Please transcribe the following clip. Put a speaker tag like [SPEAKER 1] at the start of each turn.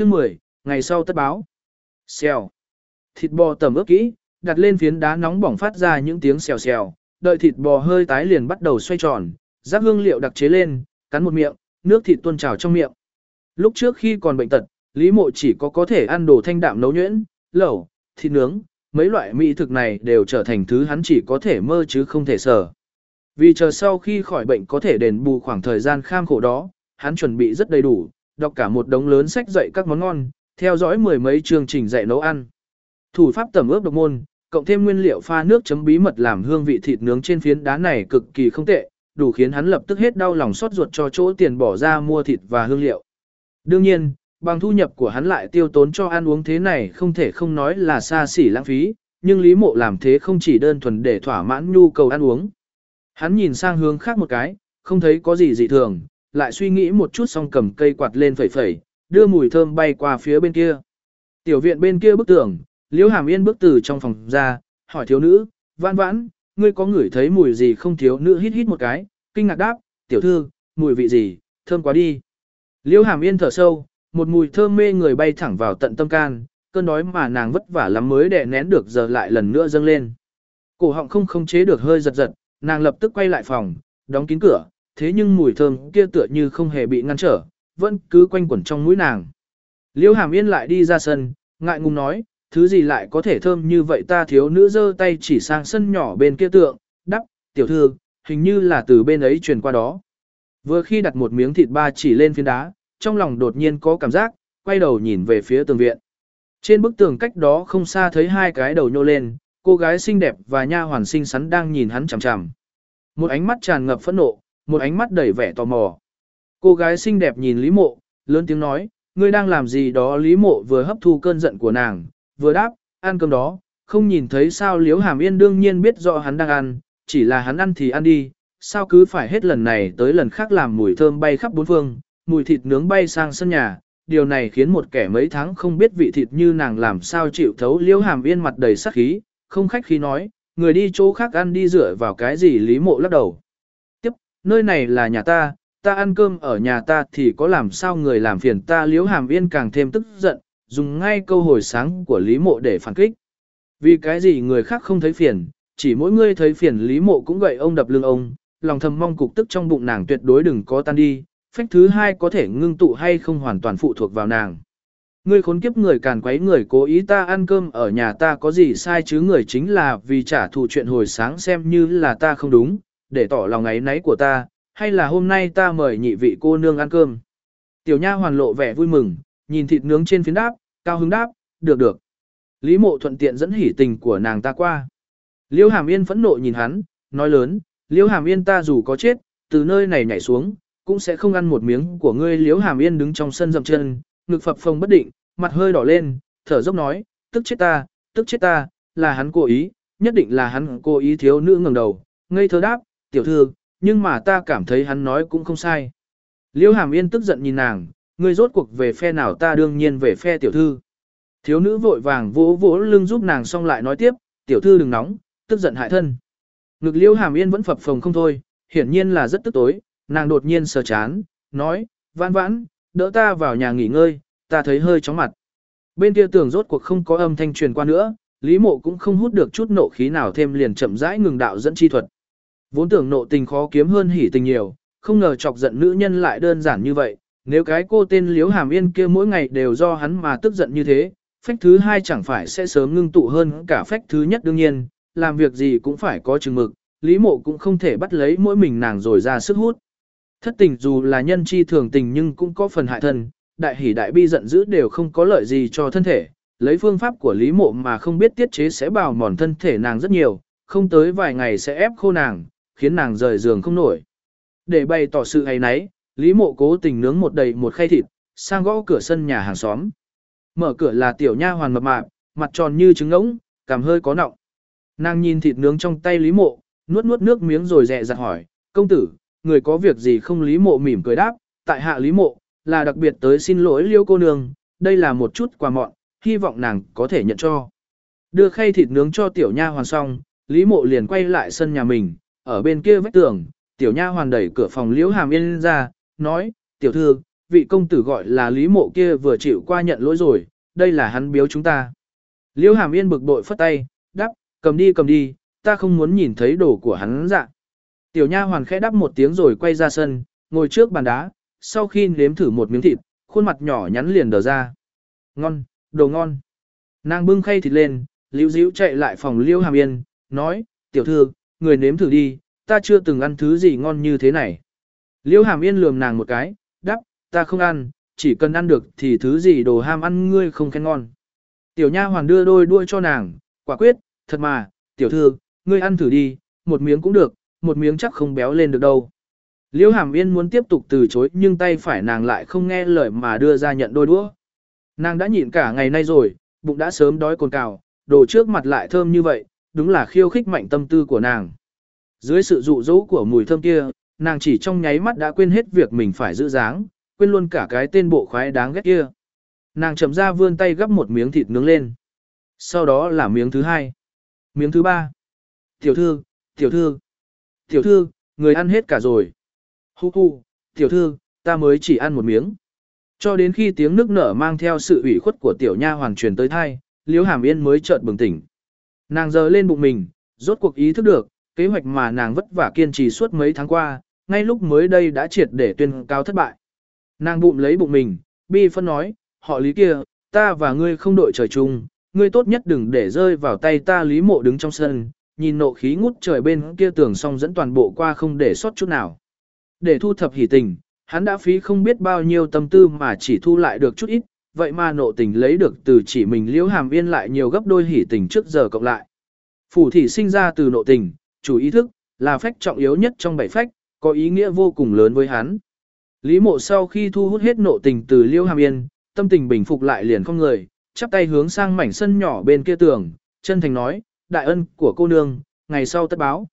[SPEAKER 1] Chương 10, ngày sau tất báo. Xèo. Thịt bò tẩm ướp kỹ, đặt lên phiến đá nóng bỏng phát ra những tiếng xèo xèo, đợi thịt bò hơi tái liền bắt đầu xoay tròn, rác hương liệu đặc chế lên, cắn một miệng, nước thịt tuôn trào trong miệng. Lúc trước khi còn bệnh tật, Lý Mộ chỉ có có thể ăn đồ thanh đạm nấu nhuyễn, lẩu, thịt nướng, mấy loại mỹ thực này đều trở thành thứ hắn chỉ có thể mơ chứ không thể sở. Vì chờ sau khi khỏi bệnh có thể đền bù khoảng thời gian kham khổ đó, hắn chuẩn bị rất đầy đủ, đọc cả một đống lớn sách dạy các món ngon, theo dõi mười mấy chương trình dạy nấu ăn. Thủ pháp tẩm ướp độc môn, cộng thêm nguyên liệu pha nước chấm bí mật làm hương vị thịt nướng trên phiến đá này cực kỳ không tệ, đủ khiến hắn lập tức hết đau lòng xót ruột cho chỗ tiền bỏ ra mua thịt và hương liệu. Đương nhiên, bằng thu nhập của hắn lại tiêu tốn cho ăn uống thế này không thể không nói là xa xỉ lãng phí, nhưng Lý Mộ làm thế không chỉ đơn thuần để thỏa mãn nhu cầu ăn uống. Hắn nhìn sang hướng khác một cái, không thấy có gì dị thường, lại suy nghĩ một chút xong cầm cây quạt lên phẩy phẩy, đưa mùi thơm bay qua phía bên kia. Tiểu viện bên kia bức tường, Liễu Hàm Yên bước từ trong phòng ra, hỏi thiếu nữ, vãn vãn, ngươi có ngửi thấy mùi gì không thiếu nữ hít hít một cái, kinh ngạc đáp, tiểu thư, mùi vị gì, thơm quá đi. Liễu Hàm Yên thở sâu, một mùi thơm mê người bay thẳng vào tận tâm can, cơn đói mà nàng vất vả lắm mới đè nén được giờ lại lần nữa dâng lên. Cổ họng không không chế được hơi giật giật, nàng lập tức quay lại phòng, đóng kín cửa, thế nhưng mùi thơm kia tựa như không hề bị ngăn trở, vẫn cứ quanh quẩn trong mũi nàng. Liễu Hàm Yên lại đi ra sân, ngại ngùng nói, thứ gì lại có thể thơm như vậy ta thiếu nữ giơ tay chỉ sang sân nhỏ bên kia tượng, đắp, tiểu thư, hình như là từ bên ấy truyền qua đó. Vừa khi đặt một miếng thịt ba chỉ lên phiến đá, trong lòng đột nhiên có cảm giác, quay đầu nhìn về phía tường viện. Trên bức tường cách đó không xa thấy hai cái đầu nhô lên, cô gái xinh đẹp và nha hoàn xinh xắn đang nhìn hắn chằm chằm. Một ánh mắt tràn ngập phẫn nộ, một ánh mắt đầy vẻ tò mò. Cô gái xinh đẹp nhìn Lý Mộ, lớn tiếng nói, ngươi đang làm gì đó Lý Mộ vừa hấp thu cơn giận của nàng, vừa đáp, ăn cơm đó, không nhìn thấy sao Liễu Hàm Yên đương nhiên biết rõ hắn đang ăn, chỉ là hắn ăn thì ăn đi, sao cứ phải hết lần này tới lần khác làm mùi thơm bay khắp bốn phương, mùi thịt nướng bay sang sân nhà, điều này khiến một kẻ mấy tháng không biết vị thịt như nàng làm sao chịu thấu Liễu Hàm Yên mặt đầy sắc khí, không khách khí nói, người đi chỗ khác ăn đi dựa vào cái gì Lý Mộ lắc đầu. Nơi này là nhà ta, ta ăn cơm ở nhà ta thì có làm sao người làm phiền ta liếu Hàm Yên càng thêm tức giận, dùng ngay câu hồi sáng của Lý Mộ để phản kích. Vì cái gì người khác không thấy phiền, chỉ mỗi người thấy phiền Lý Mộ cũng gậy ông đập lưng ông, lòng thầm mong cục tức trong bụng nàng tuyệt đối đừng có tan đi, phách thứ hai có thể ngưng tụ hay không hoàn toàn phụ thuộc vào nàng. Ngươi khốn kiếp người càn quấy người cố ý ta ăn cơm ở nhà ta có gì sai chứ người chính là vì trả thù chuyện hồi sáng xem như là ta không đúng, để tỏ lòng ấy nấy của ta, hay là hôm nay ta mời nhị vị cô nương ăn cơm. Tiểu nha hoàn lộ vẻ vui mừng, nhìn thịt nướng trên phiến đáp, cao hứng đáp, được được. Lý mộ thuận tiện dẫn hỉ tình của nàng ta qua. Liêu hàm yên phẫn nộ nhìn hắn, nói lớn, liêu hàm yên ta dù có chết, từ nơi này nhảy xuống, cũng sẽ không ăn một miếng của ngươi liêu hàm yên đứng trong sân dậm chân, ngực phập phồng bất định, mặt hơi đỏ lên, thở dốc nói, tức chết ta, tức chết ta, là hắn cố ý, nhất định là hắn cố ý thiếu nữ ngẩng đầu, ngây thơ đáp, tiểu thư, nhưng mà ta cảm thấy hắn nói cũng không sai. Liêu hàm yên tức giận nhìn nàng, ngươi rốt cuộc về phe nào ta đương nhiên về phe tiểu thư. Thiếu nữ vội vàng vỗ vỗ lưng giúp nàng xong lại nói tiếp, tiểu thư đừng nóng, tức giận hại thân. Ngực liêu hàm yên vẫn phập phồng không thôi, hiển nhiên là rất tức tối, nàng đột nhiên sờ chán, nói, vãn vãn, đỡ ta vào nhà nghỉ ngơi, ta thấy hơi chóng mặt. Bên kia tường rốt cuộc không có âm thanh truyền qua nữa, Lý Mộ cũng không hút được chút nộ khí nào thêm liền chậm rãi ngừng đạo dẫn chi thuật. Vốn tưởng nộ tình khó kiếm hơn hỉ tình nhiều, không ngờ chọc giận nữ nhân lại đơn giản như vậy, nếu cái cô tên Liễu Hàm Yên kia mỗi ngày đều do hắn mà tức giận như thế, phách thứ hai chẳng phải sẽ sớm ngưng tụ hơn cả phách thứ nhất đương nhiên, làm việc gì cũng phải có chừng mực, Lý Mộ cũng không thể bắt lấy mỗi mình nàng rồi ra sức hút. Thất tình dù là nhân chi thường tình nhưng cũng có phần hại thân, đại hỉ đại bi giận dữ đều không có lợi gì cho thân thể, lấy phương pháp của Lý Mộ mà không biết tiết chế sẽ bào mòn thân thể nàng rất nhiều, không tới vài ngày sẽ ép khô nàng, khiến nàng rời giường không nổi. Để bày tỏ sự hay nấy, Lý Mộ cố tình nướng một đầy một khay thịt, sang gõ cửa sân nhà hàng xóm. Mở cửa là tiểu nha hoàn mập mạp, mặt tròn như trứng ngỗng, cảm hơi có nọng. Nàng nhìn thịt nướng trong tay Lý Mộ, nuốt nuốt nước miếng rồi dè dặt hỏi, công tử, người có việc gì không Lý Mộ mỉm cười đáp, tại hạ Lý Mộ, là đặc biệt tới xin lỗi liêu cô nương, đây là một chút quà mọn, hy vọng nàng có thể nhận cho. Đưa khay thịt nướng cho tiểu nha hoàn xong, Lý Mộ liền quay lại sân nhà mình, ở bên kia vách tường, tiểu nha hoàn đẩy cửa phòng Liễu Hàm Yên ra, nói, tiểu thư, vị công tử gọi là Lý Mộ kia vừa chịu qua nhận lỗi rồi, đây là hắn biếu chúng ta. Liễu Hàm Yên bực bội phất tay, đắp, cầm đi cầm đi, ta không muốn nhìn thấy đồ của hắn dạ. Tiểu nha hoàn khẽ đắp một tiếng rồi quay ra sân, ngồi trước bàn đá, sau khi nếm thử một miếng thịt, khuôn mặt nhỏ nhắn liền đờ ra. Ngon, đồ ngon. Nàng bưng khay thịt lên, liễu díu chạy lại phòng Liễu Hàm Yên, nói, tiểu thư, người nếm thử đi, ta chưa từng ăn thứ gì ngon như thế này. Liêu Hàm Yên lườm nàng một cái, đắp, ta không ăn, chỉ cần ăn được thì thứ gì đồ ham ăn ngươi không khen ngon. Tiểu nha hoàn đưa đôi đuôi cho nàng, quả quyết, thật mà, tiểu thư, ngươi ăn thử đi, một miếng cũng được, một miếng chắc không béo lên được đâu. Liêu Hàm Yên muốn tiếp tục từ chối nhưng tay phải nàng lại không nghe lời mà đưa ra nhận đôi đũa. Nàng đã nhịn cả ngày nay rồi, bụng đã sớm đói cồn cào, đồ trước mặt lại thơm như vậy, đúng là khiêu khích mạnh tâm tư của nàng. Dưới sự dụ dỗ của mùi thơm kia, nàng chỉ trong nháy mắt đã quên hết việc mình phải giữ dáng, quên luôn cả cái tên bộ khoái đáng ghét kia. Nàng chậm ra vươn tay gắp một miếng thịt nướng lên. Sau đó là miếng thứ hai. Miếng thứ ba. Tiểu thư, tiểu thư, tiểu thư, người ăn hết cả rồi. Hu hu, tiểu thư, ta mới chỉ ăn một miếng. Cho đến khi tiếng nước nở mang theo sự ủy khuất của tiểu nha hoàn truyền tới thai, Liễu Hàm Yên mới chợt bừng tỉnh. Nàng giờ lên bụng mình, rốt cuộc ý thức được, kế hoạch mà nàng vất vả kiên trì suốt mấy tháng qua, ngay lúc mới đây đã triệt để tuyên cao thất bại. Nàng bụng lấy bụng mình, bi phân nói, họ lý kia, ta và ngươi không đội trời chung, ngươi tốt nhất đừng để rơi vào tay ta lý mộ đứng trong sân, nhìn nộ khí ngút trời bên kia tường song dẫn toàn bộ qua không để sót chút nào. Để thu thập hỉ tình, hắn đã phí không biết bao nhiêu tâm tư mà chỉ thu lại được chút ít, vậy mà nộ tình lấy được từ chỉ mình liễu hàm yên lại nhiều gấp đôi hỉ tình trước giờ cộng lại. Phủ thị sinh ra từ nộ tình, chủ ý thức, là phách trọng yếu nhất trong bảy phách, có ý nghĩa vô cùng lớn với hắn. Lý mộ sau khi thu hút hết nộ tình từ liễu hàm yên, tâm tình bình phục lại liền không người, chắp tay hướng sang mảnh sân nhỏ bên kia tường, chân thành nói, đại ân của cô nương, ngày sau tất báo.